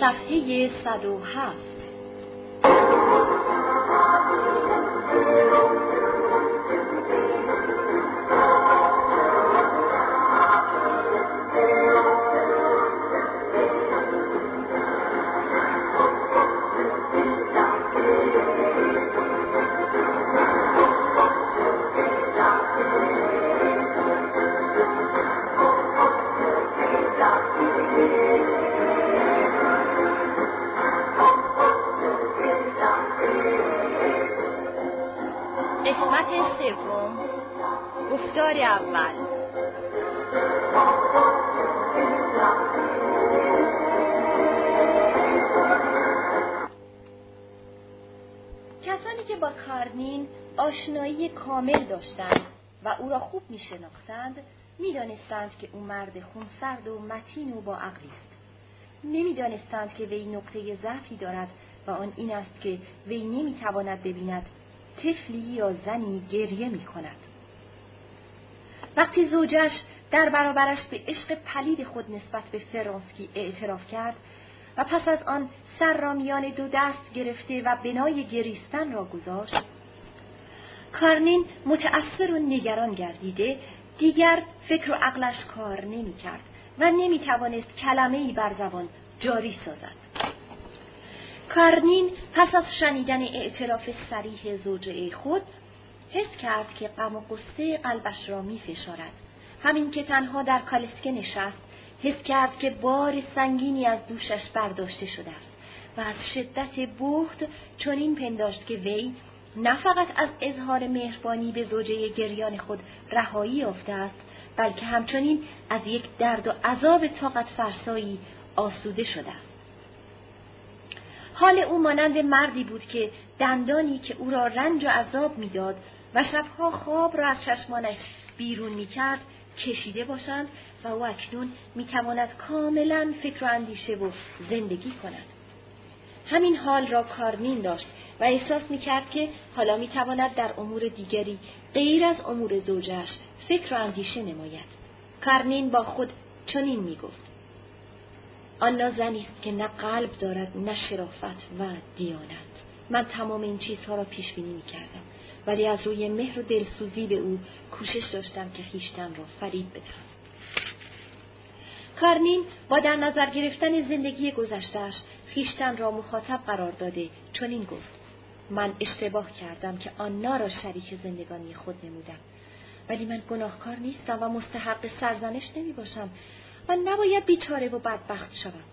صفحه 107 اول کسانی که با کارنین آشنایی کامل داشتند و او را خوب می شناختند می دانستند که او مرد خونسرد و متین و با عقلی است. نمی دانستند که وی نقطه ضعفی دارد و آن این است که وی نمی تواند ببیند طفلی یا زنی گریه می کند. وقتی زوجش در برابرش به عشق پلید خود نسبت به فرانسکی اعتراف کرد و پس از آن سر را میان دو دست گرفته و بنای گریستن را گذاشت کارنین متأثر و نگران گردیده دیگر فکر و عقلش کار نمی کرد و نمی توانست کلمه ای بر زبان جاری سازد. کارنین پس از شنیدن اعتراف سریح زوجه خود حس کرد که غم و قصه قلبش را می فشارد. همین که تنها در کالسکه نشست حس کرد که بار سنگینی از دوشش برداشته شده است و از شدت بخت چنین پنداشت که وی نه فقط از اظهار مهربانی به زوجه گریان خود رهایی یافته است بلکه همچنین از یک درد و عذاب طاقت فرسایی آسوده شده است حال او مانند مردی بود که دندانی که او را رنج و عذاب می‌داد و شبها خواب را از چشمانش بیرون می‌کرد کشیده باشند و او اکنون می‌تواند کاملا فکر و اندیشه و زندگی کند. همین حال را کارنین داشت و احساس می‌کرد که حالا می‌تواند در امور دیگری غیر از امور زوجش فکر و اندیشه نماید. کارنین با خود چنین می‌گفت. آن زنی است که نه قلب دارد نه شرافت و دیانت. من تمام این چیزها را پیش بینی می‌کردم. ولی از روی مهر و دلسوزی به او کوشش داشتم که خیشتن را فرید بدهم. کارنین با در نظر گرفتن زندگی گذشتهش خیشتن را مخاطب قرار داده چنین گفت. من اشتباه کردم که آنا را شریک زندگانی خود نمودم. ولی من گناهکار نیستم و مستحق سرزنش نمی باشم و نباید بیچاره و بدبخت شوم.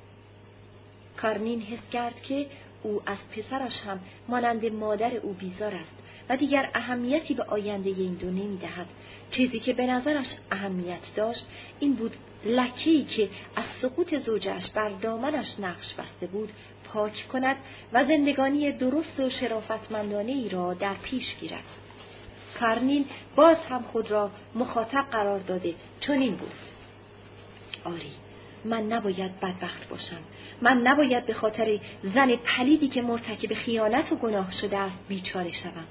کارنین حس کرد که او از پسرش هم مانند مادر او بیزار است و دیگر اهمیتی به آینده این دو نمی دهد. چیزی که به نظرش اهمیت داشت این بود لکهی که از سقوط زوجش بر دامنش نقش بسته بود پاک کند و زندگانی درست و شرافتمندانه ای را در پیش گیرد. کرنین باز هم خود را مخاطب قرار داده چنین بود. آری من نباید بدبخت باشم من نباید به خاطر زن پلیدی که مرتکب خیانت و گناه شده است بیچاره شوم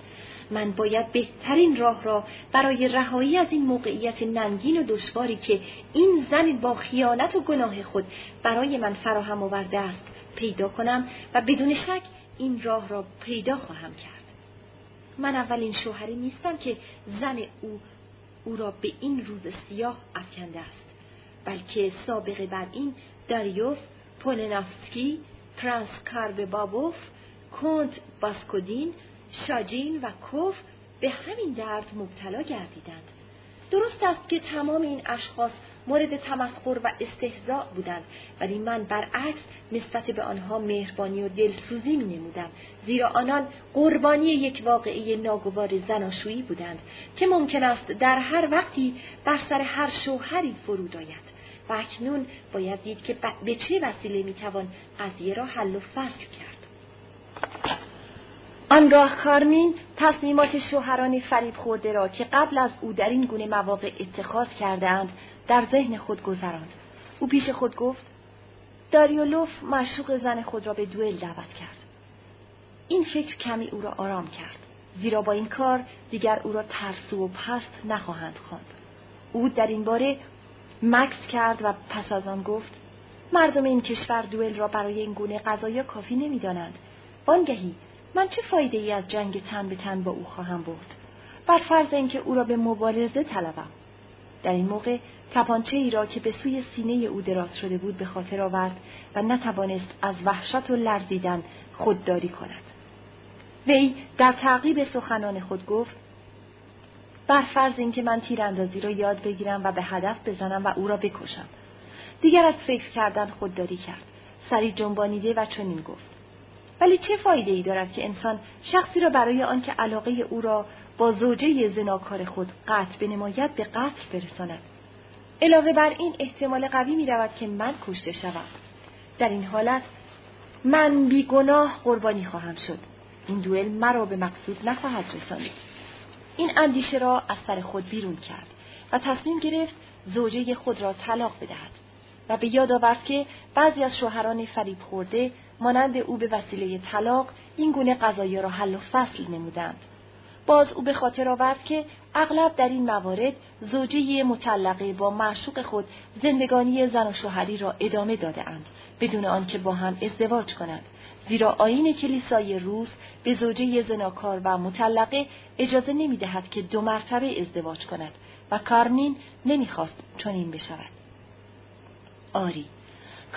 من باید بهترین راه را برای رهایی از این موقعیت ننگین و دشواری که این زن با خیانت و گناه خود برای من فراهم آورده است پیدا کنم و بدون شک این راه را پیدا خواهم کرد. من اولین شوهری نیستم که زن او او را به این روز سیاه افکنده است بلکه سابقه بر این داریوف پولنافسکی پرنس بابوف کنت باسکودین شاجین و کف به همین درد مبتلا گردیدند. درست است که تمام این اشخاص مورد تمسخر و استهزاء بودند ولی من برعکس نسبت به آنها مهربانی و دلسوزی می نمودم زیرا آنان قربانی یک واقعی ناگوار زناشویی بودند که ممکن است در هر وقتی بر سر هر شوهری فرود آید و اکنون باید دید که به چه وسیله می‌توان قضیه را حل و فصل کرد آنگاه کارمین تصمیمات شوهران فریب خورده را که قبل از او در این گونه مواقع اتخاذ کردهاند در ذهن خود گذراند. او پیش خود گفت داریولوف معشوق زن خود را به دوئل دعوت کرد. این فکر کمی او را آرام کرد زیرا با این کار دیگر او را ترسو و پست نخواهند خواند. او در این باره مکس کرد و پس از آن گفت مردم این کشور دوئل را برای این گونه قضایا کافی نمی‌دانند. وانگهی من چه فایده ای از جنگ تن به تن با او خواهم برد؟ بر فرض اینکه او را به مبارزه طلبم. در این موقع تپانچه ای را که به سوی سینه او دراز شده بود به خاطر آورد و نتوانست از وحشت و لرزیدن خودداری کند. وی در تعقیب سخنان خود گفت بر فرض اینکه من تیراندازی را یاد بگیرم و به هدف بزنم و او را بکشم. دیگر از فکر کردن خودداری کرد. سری جنبانیده و چنین گفت. ولی چه فایده ای دارد که انسان شخصی را برای آنکه علاقه او را با زوجه زناکار خود قطع بنماید به قتل برساند. علاوه بر این احتمال قوی می رود که من کشته شوم. در این حالت من بیگناه قربانی خواهم شد. این دوئل مرا به مقصود نخواهد رسانید این اندیشه را از سر خود بیرون کرد و تصمیم گرفت زوجه خود را طلاق بدهد. و به یاد آورد که بعضی از شوهران فریب خورده مانند او به وسیله طلاق این گونه قضایی را حل و فصل نمودند باز او به خاطر آورد که اغلب در این موارد زوجه مطلقه با معشوق خود زندگانی زن و شوهری را ادامه داده اند بدون آنکه با هم ازدواج کنند زیرا آین کلیسای روز به زوجه زناکار و مطلقه اجازه نمی دهد که دو مرتبه ازدواج کند و کارنین نمی‌خواست چنین بشود. آری،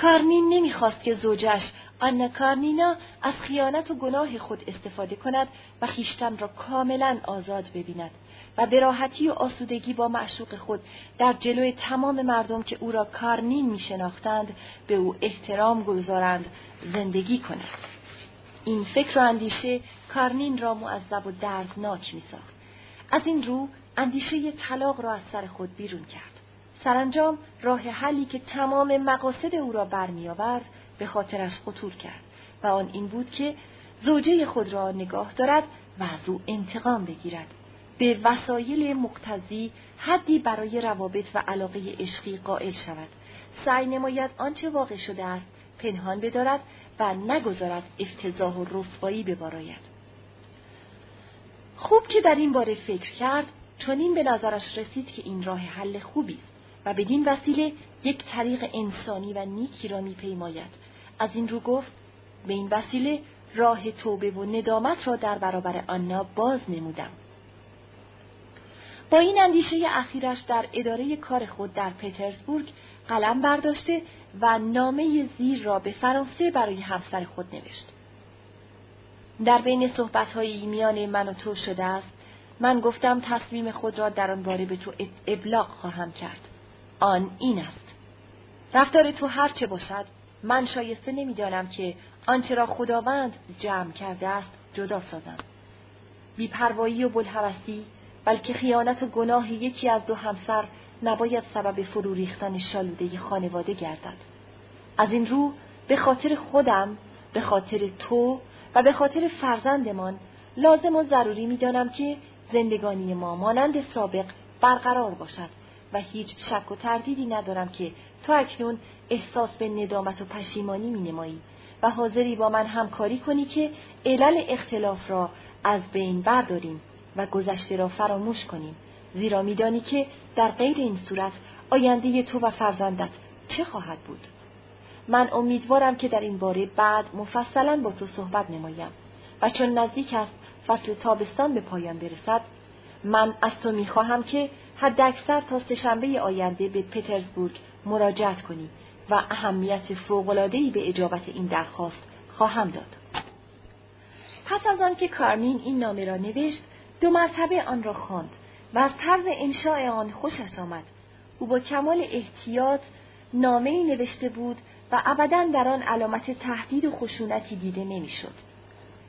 کارنین نمی‌خواست که زوجش آنا کارنینا از خیانت و گناه خود استفاده کند و خیشتن را کاملا آزاد ببیند و به راحتی و آسودگی با معشوق خود در جلوی تمام مردم که او را کارنین می شناختند به او احترام گذارند زندگی کند. این فکر و اندیشه کارنین را معذب و دردناک می ساخت. از این رو اندیشه طلاق را از سر خود بیرون کرد. سرانجام راه حلی که تمام مقاصد او را برمیآورد به خاطرش خطور کرد و آن این بود که زوجه خود را نگاه دارد و از او انتقام بگیرد. به وسایل مقتضی حدی برای روابط و علاقه عشقی قائل شود. سعی نماید آنچه واقع شده است پنهان بدارد و نگذارد افتضاح و رسوایی بباراید. خوب که در این باره فکر کرد چنین به نظرش رسید که این راه حل خوبی است. و بدین وسیله یک طریق انسانی و نیکی را میپیماید از این رو گفت به این وسیله راه توبه و ندامت را در برابر آنا باز نمودم. با این اندیشه اخیرش در اداره کار خود در پترزبورگ قلم برداشته و نامه زیر را به فرانسه برای همسر خود نوشت. در بین صحبتهایی میان من و تو شده است من گفتم تصمیم خود را در آن باره به تو ابلاغ خواهم کرد. آن این است. رفتار تو هر چه باشد من شایسته نمی‌دانم که آنچه را خداوند جمع کرده است جدا سازم. بیپروایی و بلحوثی بلکه خیانت و گناه یکی از دو همسر نباید سبب فرو ریختن شالوده خانواده گردد. از این رو به خاطر خودم به خاطر تو و به خاطر فرزندمان لازم و ضروری می‌دانم که زندگانی ما مانند سابق برقرار باشد. و هیچ شک و تردیدی ندارم که تو اکنون احساس به ندامت و پشیمانی می نمایی و حاضری با من همکاری کنی که علل اختلاف را از بین برداریم و گذشته را فراموش کنیم. زیرا میدانی که در غیر این صورت آینده تو و فرزندت چه خواهد بود. من امیدوارم که در این باره بعد مفصلا با تو صحبت نمایم و چون نزدیک است فصل تابستان به پایان برسد من از تو می‌خواهم که حداکثر تا سهشنبه آینده به پترزبورگ مراجعت کنی و اهمیت فوق‌العاده‌ای به اجابت این درخواست خواهم داد. پس از آن که کارنین این نامه را نوشت، دو مرتبه آن را خواند و از طرز انشاء آن خوشش آمد. او با کمال احتیاط نامه نوشته بود و ابدا در آن علامت تهدید و خشونتی دیده نمی‌شد.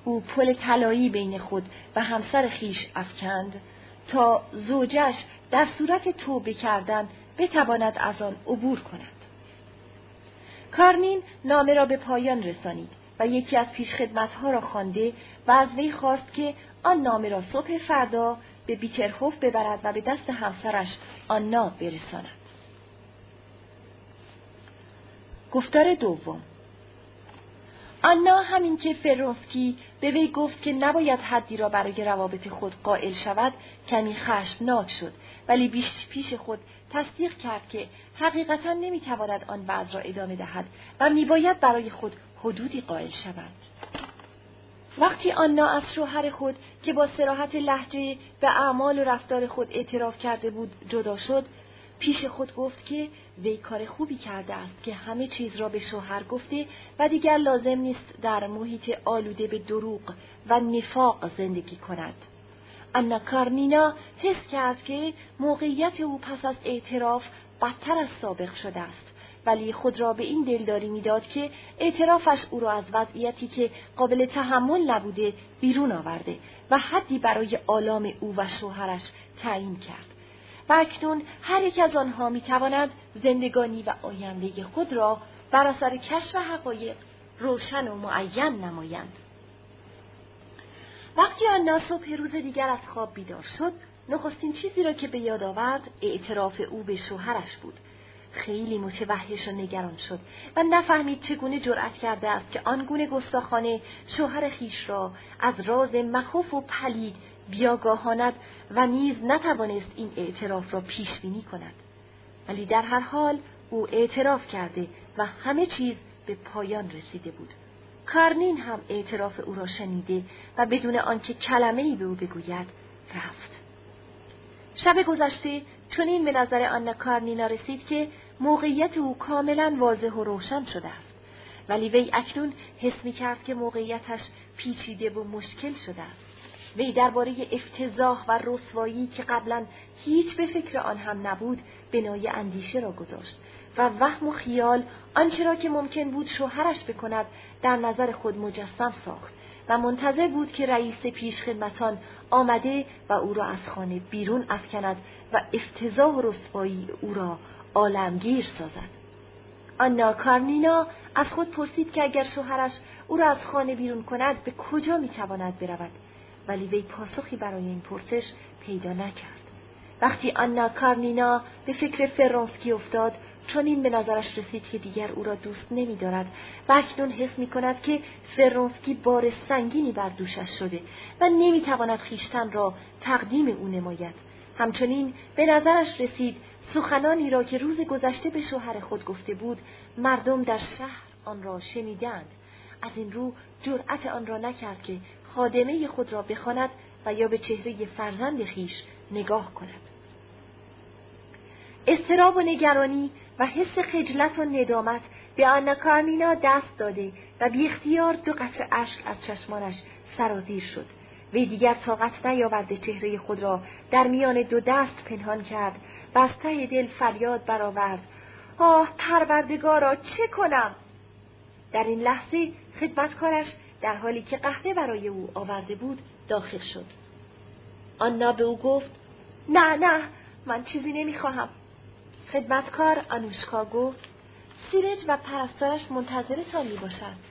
او پل طلایی بین خود و همسر خیش افکند تا زوجش در صورت توبه کردن بتواند از آن عبور کند. کارنین نامه را به پایان رسانید و یکی از پیشخدمتها را خوانده و از وی خواست که آن نامه را صبح فردا به بیترهوف ببرد و به دست همسرش آنا برساند. گفتار دوم آنا همین که فرونسکی به وی گفت که نباید حدی را برای روابط خود قائل شود کمی خشمناک شد. ولی بیش پیش خود تصدیق کرد که حقیقتا نمی‌تواند آن وضع را ادامه دهد و میباید برای خود حدودی قائل شود. وقتی آنا از شوهر خود که با سراحت لحجه به اعمال و رفتار خود اعتراف کرده بود جدا شد پیش خود گفت که وی کار خوبی کرده است که همه چیز را به شوهر گفته و دیگر لازم نیست در محیط آلوده به دروغ و نفاق زندگی کند. انا کارنینا حس کرد که موقعیت او پس از اعتراف بدتر از سابق شده است. ولی خود را به این دلداری می‌داد که اعترافش او را از وضعیتی که قابل تحمل نبوده بیرون آورده و حدی برای آلام او و شوهرش تعیین کرد. و اکنون هر یک از آنها می تواند زندگانی و آینده خود را بر اثر کشف حقایق روشن و معین نمایند. وقتی آن صبح روز دیگر از خواب بیدار شد، نخستین چیزی را که به یاد آورد اعتراف او به شوهرش بود. خیلی متوحش و نگران شد و نفهمید چگونه جرأت کرده است که آنگونه گستاخانه شوهر خیش را از راز مخوف و پلید بیاگاهاند و نیز نتوانست این اعتراف را پیش بینی کند. ولی در هر حال او اعتراف کرده و همه چیز به پایان رسیده بود. کارنین هم اعتراف او را شنیده و بدون آنکه کلمه ای به او بگوید رفت. شب گذشته چنین به نظر آن کارنینا رسید که موقعیت او کاملا واضح و روشن شده است. ولی وی اکنون حس می کرد که موقعیتش پیچیده و مشکل شده است. وی درباره افتضاح و رسوایی که قبلا هیچ به فکر آن هم نبود بنای اندیشه را گذاشت و وهم و خیال آنچه را که ممکن بود شوهرش بکند در نظر خود مجسم ساخت و منتظر بود که رئیس پیش خدمتان آمده و او را از خانه بیرون افکند و افتضاح و رسوایی او را عالمگیر سازد. آنا کارنینا از خود پرسید که اگر شوهرش او را از خانه بیرون کند به کجا می‌تواند برود ولی وی پاسخی برای این پرسش پیدا نکرد وقتی آنا کارنینا به فکر فرانسکی افتاد چون این به نظرش رسید که دیگر او را دوست نمی دارد و اکنون حس می کند که فرانسکی بار سنگینی بر دوشش شده و نمی تواند خیشتن را تقدیم او نماید. همچنین به نظرش رسید سخنانی را که روز گذشته به شوهر خود گفته بود مردم در شهر آن را شنیدند. از این رو جرأت آن را نکرد که خادمه خود را بخواند و یا به چهره فرزند خیش نگاه کند. استراب و نگرانی و حس خجلت و ندامت به آنا کارمینا دست داده و بی اختیار دو قطر اشک از چشمانش سرازیر شد. وی دیگر طاقت نیاورده چهره خود را در میان دو دست پنهان کرد و از ته دل فریاد برآورد آه پروردگارا چه کنم در این لحظه خدمتکارش در حالی که قهوه برای او آورده بود داخل شد آنا به او گفت نه نه من چیزی نمی‌خواهم خدمتکار آنوشکا گفت سیرج و پرستارش منتظرتان می باشد.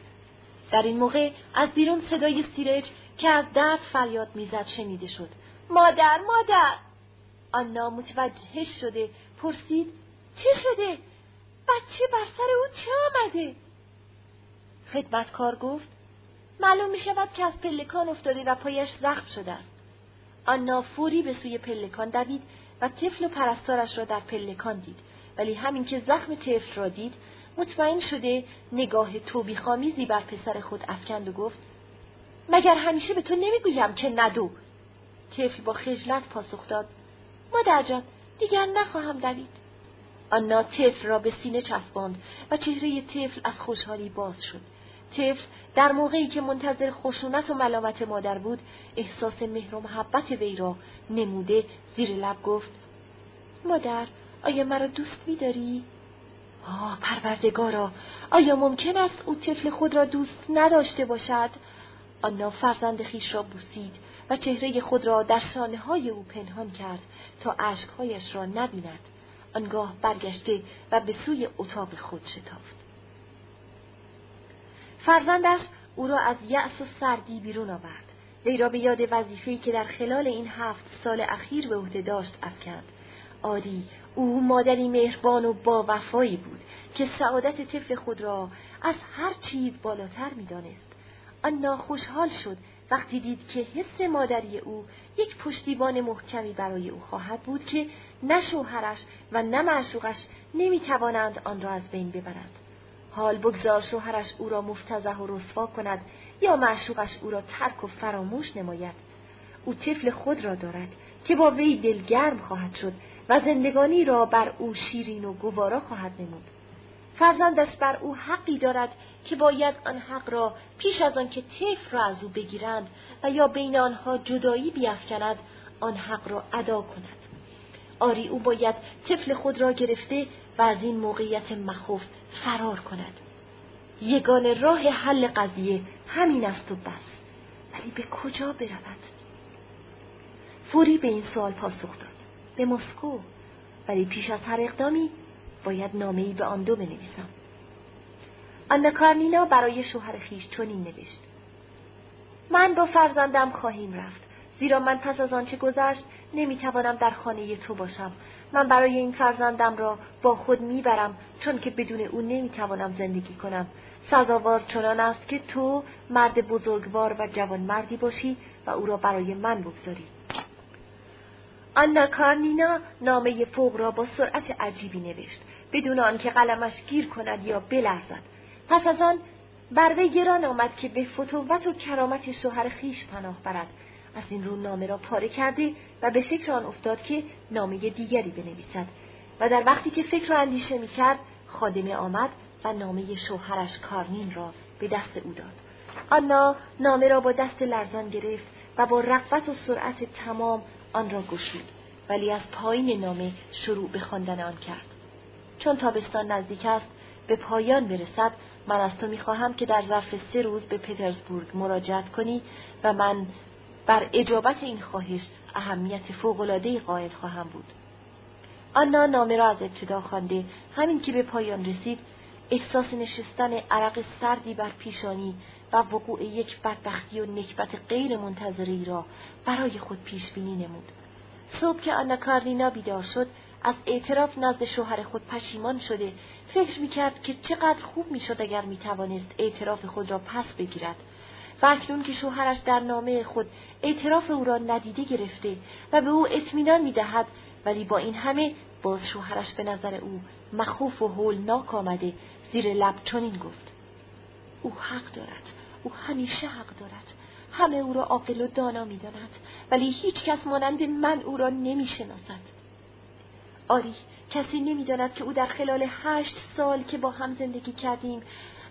در این موقع از بیرون صدای سیرج که از درد فریاد می‌زد شنیده شد. مادر مادر آنا متوجه شده پرسید چه شده؟ بچه بر سر او چه آمده؟ خدمتکار گفت معلوم می شود که از پلکان افتاده و پایش زخم شده است. آنا فوری به سوی پلکان دوید و طفل و پرستارش را در پلکان دید. ولی همین که زخم طفل را دید مطمئن شده نگاه توبیخامیزی بر پسر خود افکند و گفت مگر همیشه به تو نمی‌گویم که ندو؟ طفل با خجلت پاسخ داد مادر جان دیگر نخواهم دوید. آنا طفل را به سینه چسباند و چهره طفل از خوشحالی باز شد. طفل در موقعی که منتظر خشونت و ملامت مادر بود احساس مهر و محبت وی را نموده زیر لب گفت مادر آیا مرا دوست میداری؟ آه پروردگارا آیا ممکن است او طفل خود را دوست نداشته باشد؟ آنا فرزند خیش را بوسید و چهره خود را در شانه های او پنهان کرد تا اشکهایش را نبیند. آنگاه برگشته و به سوی اتاق خود شتافت. فرزندش او را از یأس و سردی بیرون آورد وی را به یاد وظیفه‌ای که در خلال این هفت سال اخیر به عهده داشت افکند. آری او مادری مهربان و با وفایی بود که سعادت طفل خود را از هر چیز بالاتر می‌دانست. آن خوشحال شد وقتی دید که حس مادری او یک پشتیبان محکمی برای او خواهد بود که نه شوهرش و نه معشوقش نمی‌توانند آن را از بین ببرند. حال بگذار شوهرش او را مفتزه و رسوا کند یا معشوقش او را ترک و فراموش نماید. او طفل خود را دارد که با وی دلگرم خواهد شد و زندگانی را بر او شیرین و گوارا خواهد نمود. فرزندش بر او حقی دارد که باید آن حق را پیش از آن که طفل را از او بگیرند و یا بین آنها جدایی بیافکند آن حق را ادا کند. آری او باید طفل خود را گرفته و از این موقعیت مخوف فرار کند. یگان راه حل قضیه همین است و بس. ولی به کجا برود؟ فوری به این سوال پاسخ داد. به مسکو. ولی پیش از هر اقدامی باید نامهای به آن دو بنویسم. آنا کارنینا برای شوهر خیش چنین نوشت. من با فرزندم خواهیم رفت. زیرا من پس از آنچه گذشت نمی‌توانم در خانه تو باشم. من برای این فرزندم را با خود می‌برم چون که بدون او نمی‌توانم زندگی کنم. سزاوار چنان است که تو مرد بزرگوار و جوان مردی باشی و او را برای من بگذاری. آنا کارنینا نامه فوق را با سرعت عجیبی نوشت. بدون آنکه قلمش گیر کند یا بلرزد. پس از آن بر وی گران آمد که به فتوت و کرامت شوهر خیش پناه برد. از این رو نامه را پاره کرده و به فکر آن افتاد که نامه دیگری بنویسد. و در وقتی که فکر را اندیشه می‌کرد خادمه آمد و نامه شوهرش کارنین را به دست او داد. آنا نامه را با دست لرزان گرفت و با رقبت و سرعت تمام آن را گشود. ولی از پایین نامه شروع به خواندن آن کرد. چون تابستان نزدیک است به پایان برسد من از تو می‌خواهم که در ظرف سه روز به پترزبورگ مراجعت کنی و من بر اجابت این خواهش اهمیت فوق‌العاده‌ای قائل خواهم بود. آنا نامه را از ابتدا خوانده همین که به پایان رسید احساس نشستن عرق سردی بر پیشانی و وقوع یک بدبختی و نکبت غیر منتظری را برای خود پیش بینی نمود. صبح که آنا کارلینا بیدار شد از اعتراف نزد شوهر خود پشیمان شده فکر می‌کرد که چقدر خوب می‌شد اگر می‌توانست اعتراف خود را پس بگیرد و اکنون که شوهرش در نامه خود اعتراف او را ندیده گرفته و به او اطمینان می‌دهد ولی با این همه باز شوهرش به نظر او مخوف و هولناک آمده زیر لب چنین گفت. او حق دارد او همیشه حق دارد. همه او را عاقل و دانا می‌داند ولی هیچ کس مانند من او را نمی‌شناسد. آری کسی نمی‌داند که او در خلال هشت سال که با هم زندگی کردیم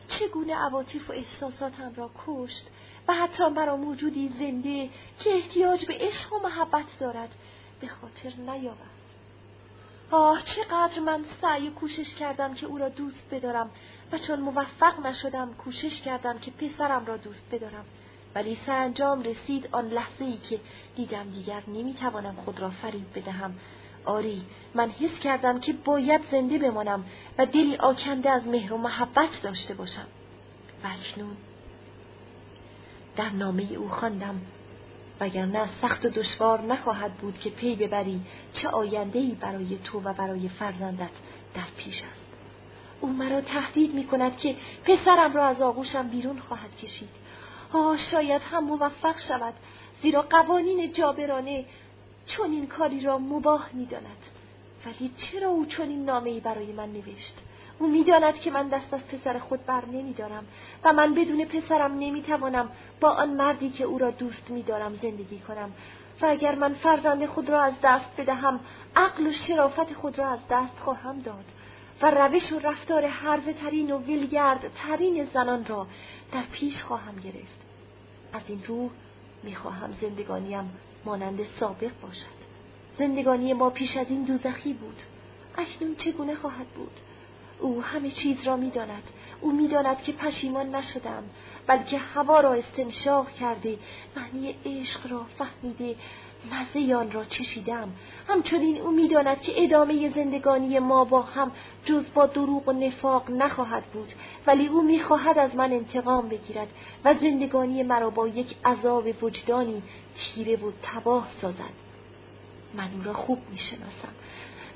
چگونه عواطف و احساساتم را کشت و حتی مرا موجودی زنده که احتیاج به عشق و محبت دارد به خاطر نیاورد. آه چقدر من سعی و کوشش کردم که او را دوست بدارم و چون موفق نشدم کوشش کردم که پسرم را دوست بدارم. ولی سرانجام رسید آن لحظه ای که دیدم دیگر نمی‌توانم خود را فریب بدهم. آری من حس کردم که باید زنده بمانم و دلی آکنده از مهر و محبت داشته باشم. و اکنون در نامه او خواندم. وگرنه سخت و دشوار نخواهد بود که پی ببری چه ای برای تو و برای فرزندت در پیش است. او مرا تهدید می کند که پسرم را از آغوشم بیرون خواهد کشید. آه شاید هم موفق شود زیرا قوانین جابرانه چون این کاری را مباه می داند. ولی چرا او چون این نامه برای من نوشت؟ او می‌داند که من دست از پسر خود بر نمیدارم و من بدون پسرم نمی‌توانم با آن مردی که او را دوست میدارم زندگی کنم و اگر من فرزند خود را از دست بدهم عقل و شرافت خود را از دست خواهم داد و روش و رفتار حرف ترین و ویلگرد ترین زنان را در پیش خواهم گرفت. از این رو می‌خواهم زندگانیم مانند سابق باشد. زندگانی ما پیش از این دوزخی بود. اکنون چگونه خواهد بود؟ او همه چیز را می‌داند. او می‌داند که پشیمان نشدم بلکه هوا را استنشاق کرده معنی عشق را فهمیده مزه آن را چشیدم. همچنین او می‌داند که ادامه زندگانی ما با هم جز با دروغ و نفاق نخواهد بود ولی او می‌خواهد از من انتقام بگیرد و زندگانی مرا با یک عذاب وجدانی تیره و تباه سازد. من او را خوب می‌شناسم.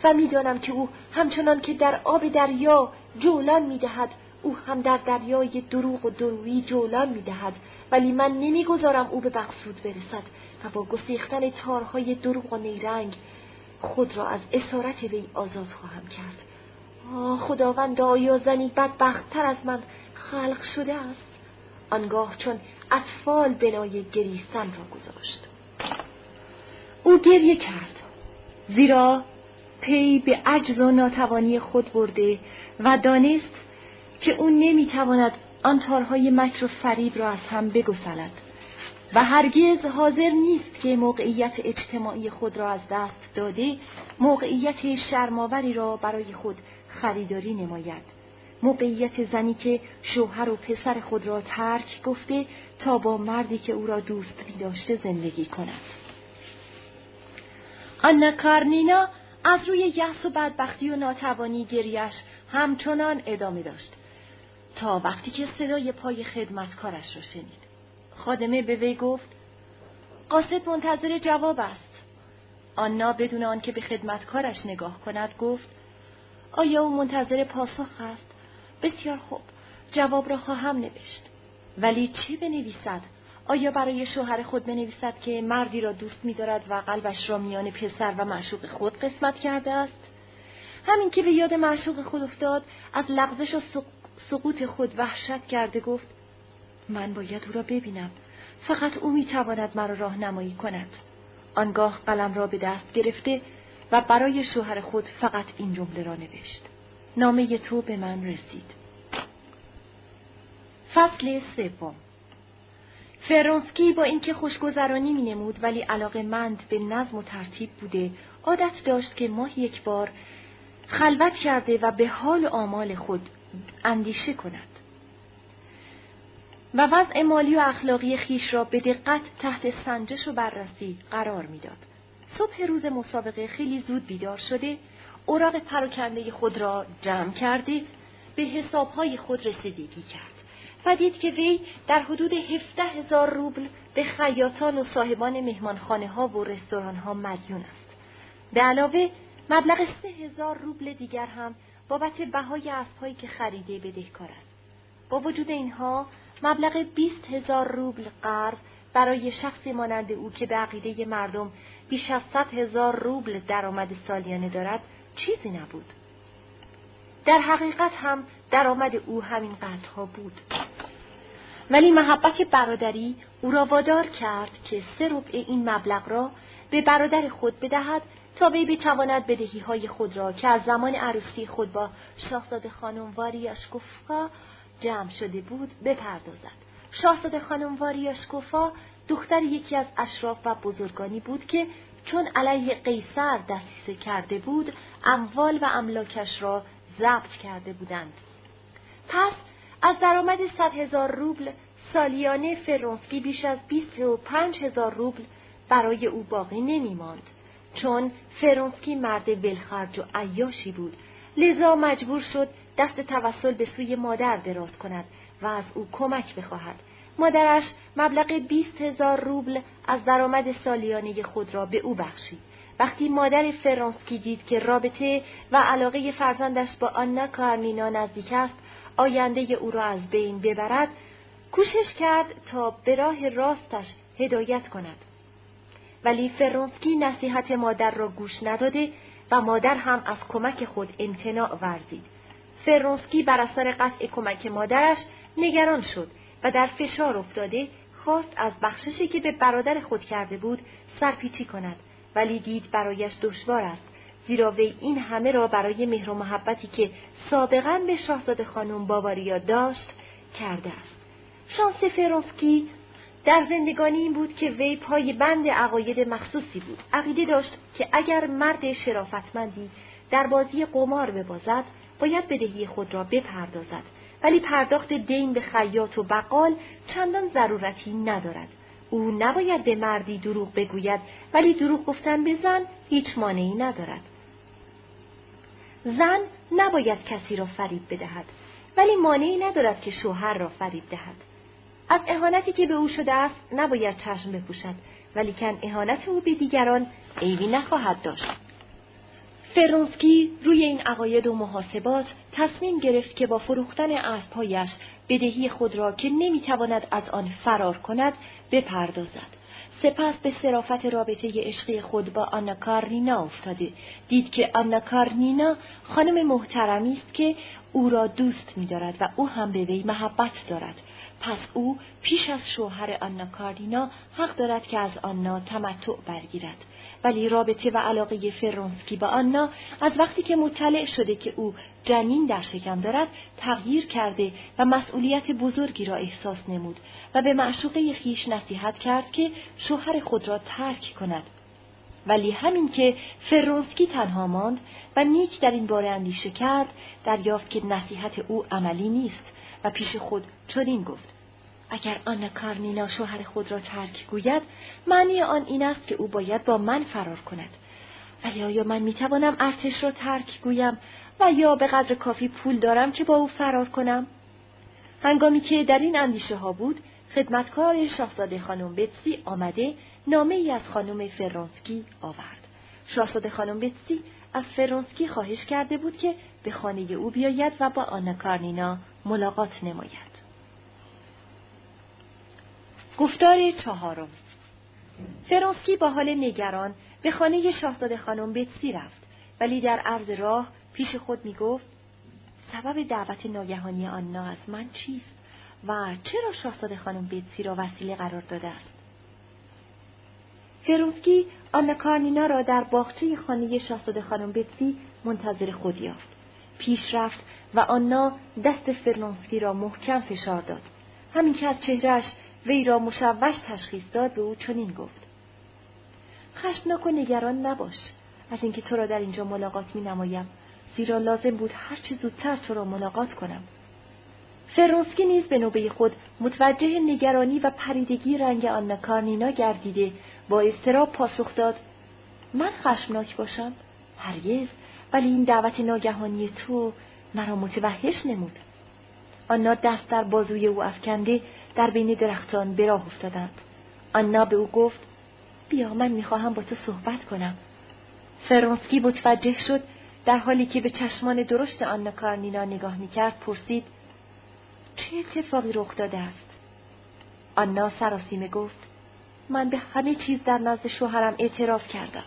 و می‌دانم که او همچنان که در آب دریا جولان می‌دهد او هم در دریای دروغ و درویی جولان می‌دهد. ولی من نمی‌گذارم او به مقصود برسد و با گسیختن تارهای دروغ و نیرنگ خود را از اسارت وی آزاد خواهم کرد. آه خداوند آیا زنی بدبختتر از من خلق شده است؟ آنگاه چون اطفال بنای گریستن را گذاشت. او گریه کرد. زیرا پی به عجز و ناتوانی خود برده و دانست که او نمی‌تواند آن تارهای مکر و فریب را از هم بگسلد و هرگز حاضر نیست که موقعیت اجتماعی خود را از دست داده موقعیت شرماوری را برای خود خریداری نماید موقعیت زنی که شوهر و پسر خود را ترک گفته تا با مردی که او را دوست داشته زندگی کند. آنا کارنینا از روی یأس و بدبختی و ناتوانی گریش همچنان ادامه داشت تا وقتی که صدای پای خدمتکارش را شنید. خادمه به وی گفت قاصد منتظر جواب است. آنا بدون آنکه به خدمتکارش نگاه کند گفت آیا او منتظر پاسخ است؟ بسیار خوب جواب را خواهم نوشت ولی چی بنویسد آیا برای شوهر خود بنویسد که مردی را دوست می‌دارد و قلبش را میان پسر و معشوق خود قسمت کرده است؟ همین که به یاد معشوق خود افتاد از لغزش و سقوط خود وحشت کرده گفت من باید او را ببینم. فقط او می‌تواند مرا راهنمایی کند. آنگاه قلم را به دست گرفته و برای شوهر خود فقط این جمله را نوشت. نامه تو به من رسید. فصل سوم. فرانسکی با اینکه خوشگذرانی می نمود ولی علاقه مند به نظم و ترتیب بوده عادت داشت که ماه یک بار خلوت کرده و به حال آمال خود اندیشه کند. و وضع مالی و اخلاقی خیش را به دقت تحت سنجش و بررسی قرار می‌داد. صبح روز مسابقه خیلی زود بیدار شده اوراق پراکنده خود را جمع کرده به حسابهای خود رسیدگی کرد و دید که وی در حدود هفته هزار روبل به خیاطان و صاحبان مهمانخانه ها و رستوران ها مدیون است. به علاوه مبلغ سه هزار روبل دیگر هم بابت بهای اسبهایی که خریده بدهکار است. با وجود اینها مبلغ بیست هزار روبل قرض برای شخصی مانند او که به عقیده مردم بیش از صد هزار روبل درآمد سالیانه دارد چیزی نبود. در حقیقت هم درآمد او همین قدرها بود. ولی محبت برادری او را وادار کرد که سه ربع این مبلغ را به برادر خود بدهد تا وی بتواند بدهی های خود را که از زمان عروسی خود با شاهزاده خانم واریاشکوفا جمع شده بود بپردازد. شاهزاده خانم واریاشکوفا دختر یکی از اشراف و بزرگانی بود که چون علیه قیصر دستیسه کرده بود اموال و املاکش را ضبط کرده بودند پس از درآمد صد هزار روبل سالیانه فرانسکی بیش از بیست و پنج هزار روبل برای او باقی نمی ماند. چون فرانسکی مرد ولخرج و عیاشی بود لذا مجبور شد دست توسل به سوی مادر دراز کند و از او کمک بخواهد مادرش مبلغ بیست هزار روبل از درآمد سالیانه خود را به او بخشید. وقتی مادر فرانسکی دید که رابطه و علاقه فرزندش با آنا کارنینا نزدیک است، آینده او را از بین ببرد، کوشش کرد تا به راه راستش هدایت کند. ولی فرانسکی نصیحت مادر را گوش نداده و مادر هم از کمک خود امتناع ورزید. فرانسکی بر اثر قطع کمک مادرش نگران شد و در فشار افتاده خواست از بخششی که به برادر خود کرده بود سرپیچی کند ولی دید برایش دشوار است زیرا وی این همه را برای مهر و محبتی که سابقا به شاهزاده خانم باواریا داشت کرده است شانس فرانسکی در زندگانی این بود که وی پای بند عقاید مخصوصی بود عقیده داشت که اگر مرد شرافتمندی در بازی قمار ببازد باید بدهی خود را بپردازد ولی پرداخت دین به خیاط و بقال چندان ضرورتی ندارد. او نباید به مردی دروغ بگوید ولی دروغ گفتن به زن هیچ مانعی ندارد. زن نباید کسی را فریب بدهد ولی مانعی ندارد که شوهر را فریب دهد. از اهانتی که به او شده است نباید چشم بپوشد ولی کن اهانت او به دیگران عیبی نخواهد داشت. فرونسکی روی این عقاید و محاسبات تصمیم گرفت که با فروختن اسبهایش بدهی خود را که نمی‌تواند از آن فرار کند بپردازد سپس به صرافت رابطه عشقی خود با آنا کارنینا افتاده. دید که آنا کارنینا خانم محترمی است که او را دوست می‌دارد و او هم به وی محبت دارد. پس او پیش از شوهر آنا کارنینا حق دارد که از آنا تمتع برگیرد. ولی رابطه و علاقه فرونسکی با آنا از وقتی که مطلع شده که او جنین در شکم دارد تغییر کرده و مسئولیت بزرگی را احساس نمود و به معشوقه خیش نصیحت کرد که شوهر خود را ترک کند. ولی همین که فرونسکی تنها ماند و نیک در این باره اندیشه کرد دریافت که نصیحت او عملی نیست و پیش خود چنین گفت. اگر آن کارنینا شوهر خود را ترک گوید معنی آن این است که او باید با من فرار کند. ولی آیا من می‌توانم ارتش را ترک گویم و یا به قدر کافی پول دارم که با او فرار کنم؟ هنگامی که در این اندیشه ها بود خدمتکار شاهزاده خانم بتسی آمده نامه ای از خانم فرانسکی آورد. شاهزاده خانم بتسی از فرانسکی خواهش کرده بود که به خانه او بیاید و با آنا کارنینا ملاقات نماید. گفتار چهارم. فرانسکی با حال نگران به خانه شاهزاده خانم بتسی رفت ولی در عرض راه پیش خود می گفت سبب دعوت ناگهانی آنا از من چیست و چرا شاهزاده خانم بتسی را وسیله قرار داده است؟ فرانسکی آنا کارنینا را در باغچه خانه شاهزاده خانم بتسی منتظر خود یافت. پیش رفت و آنا دست فرانسکی را محکم فشار داد. همین که از چهرهش وی را مشوش تشخیص داد به او چنین گفت. خشمناک و نگران نباش. از اینکه تو را در اینجا ملاقات می نمایم زیرا لازم بود هر چه زودتر تو را ملاقات کنم. فروسکی نیز به نوبه خود متوجه نگرانی و پریدگی رنگ آن کارنینا گردیده با استراب پاسخ داد من خشمناک باشم هرگز ولی این دعوت ناگهانی تو مرا متوحش نمود. آنا دست در بازوی او افکنده در بین درختان به راه افتادند. آنا به او گفت بیا من می‌خواهم با تو صحبت کنم. فرانسکی متوجه شد در حالی که به چشمان درشت آنا کارنینا نگاه می‌کرد پرسید چه اتفاقی رخ داده است؟ آنا سراسیمه گفت من به همه چیز در نزد شوهرم اعتراف کردم.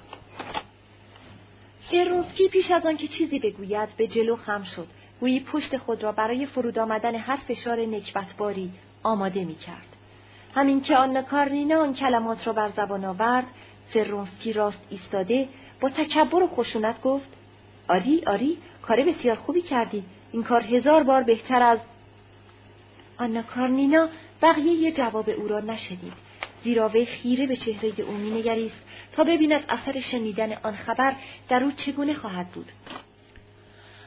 فرانسکی پیش از آنکه چیزی بگوید به جلو خم شد. گویی پشت خود را برای فرود آمدن هر فشار نکبتباری آماده می کرد. همین که آن کارنینا آن کلمات را بر زبان آورد فرونسکی راست ایستاده با تکبر و خشونت گفت آری آری کار بسیار خوبی کردی. این کار هزار بار بهتر از آنا کارنینا بقیه جواب او را نشدید زیرا وی خیره به چهره او مینگریست تا ببیند اثر شنیدن آن خبر در او چگونه خواهد بود.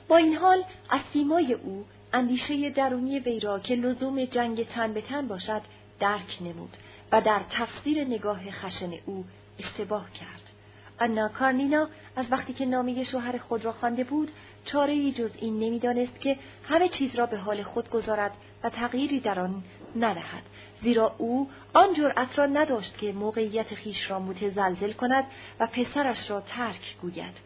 با این حال از سیمای او اندیشه درونی وی را که لزوم جنگ تن به تن باشد درک نمود و در تفسیر نگاه خشن او اشتباه کرد. انا کارنینا از وقتی که نامه شوهر خود را خوانده بود چاره ای جز این نمی‌دانست که همه چیز را به حال خود گذارد و تغییری در آن ندهد زیرا او آن جرأت را نداشت که موقعیت خیش را متزلزل کند و پسرش را ترک گوید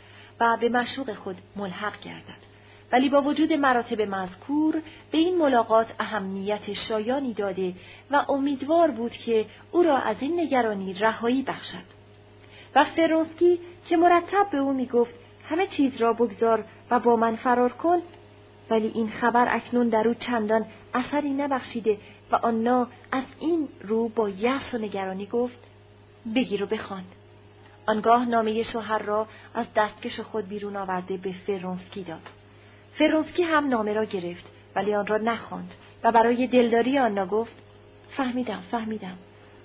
و به مشوق خود ملحق گردد ولی با وجود مراتب مذکور به این ملاقات اهمیت شایانی داده و امیدوار بود که او را از این نگرانی رهایی بخشد. و فرونسکی که مرتب به او می‌گفت همه چیز را بگذار و با من فرار کن. ولی این خبر اکنون در او چندان اثری نبخشیده و آنا از این رو با یأس و نگرانی گفت بگیر و بخوان. آنگاه نامه شوهر را از دستکش خود بیرون آورده به فرونسکی داد. فرونسکی هم نامه را گرفت ولی آن را نخواند و برای دلداری آنا گفت فهمیدم فهمیدم.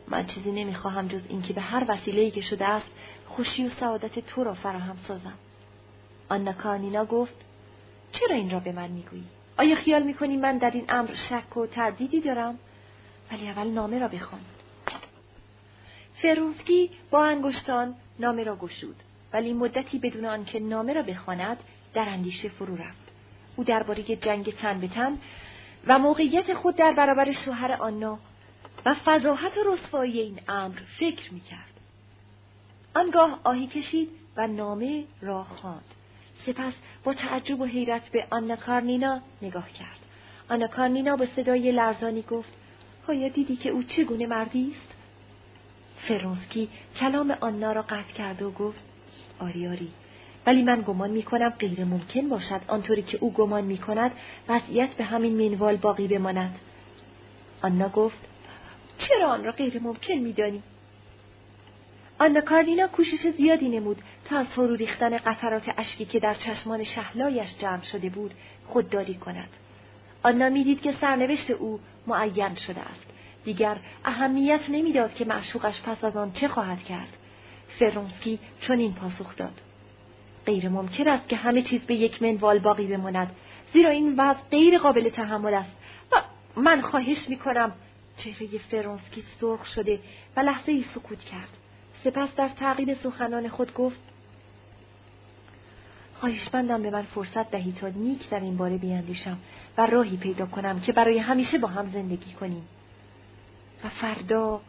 من چیزی نمی‌خواهم جز اینکه به هر وسیله‌ای که شده است خوشی و سعادت تو را فراهم سازم. آنا کارنینا گفت چرا این را به من می‌گویی؟ آیا خیال می‌کنی من در این امر شک و تردیدی دارم؟ ولی اول نامه را بخوان. فرونسکی با انگشتان نامه را گشود ولی مدتی بدون آنکه نامه را بخواند در اندیشه فرو رفت. او درباره جنگ تن به تن و موقعیت خود در برابر شوهر آنا و فضاحت و رسوایی این امر فکر می‌کرد. آنگاه آهی کشید و نامه را خواند. سپس با تعجب و حیرت به آنا کارنینا نگاه کرد. آنا کارنینا با صدای لرزانی گفت آیا دیدی که او چگونه مردی است؟ فرونسکی کلام آنا را قطع کرد و گفت آری آری ولی من گمان می کنم غیر ممکن باشد آنطوری که او گمان می کند وضعیت به همین منوال باقی بماند. آنا گفت چرا آن را غیر ممکن می دانی؟ آنا کارلینا کوشش زیادی نمود تا از فرو ریختن قطرات اشکی که در چشمان شهلایش جمع شده بود خودداری کند. آنا می‌دید که سرنوشت او معین شده است. دیگر اهمیت نمی‌داد که معشوقش پس از آن چه خواهد کرد. فرونسکی چنین پاسخ داد. غیر ممکن است که همه چیز به یک منوال باقی بماند. زیرا این وضع غیر قابل تحمل است. و من خواهش می کنم چهره فرانسکی سرخ شده و لحظه ای سکوت کرد. سپس در تعقیب سخنان خود گفت خواهشمندم به من فرصت دهی تا نیک در این باره بیاندیشم و راهی پیدا کنم که برای همیشه با هم زندگی کنیم. و فردا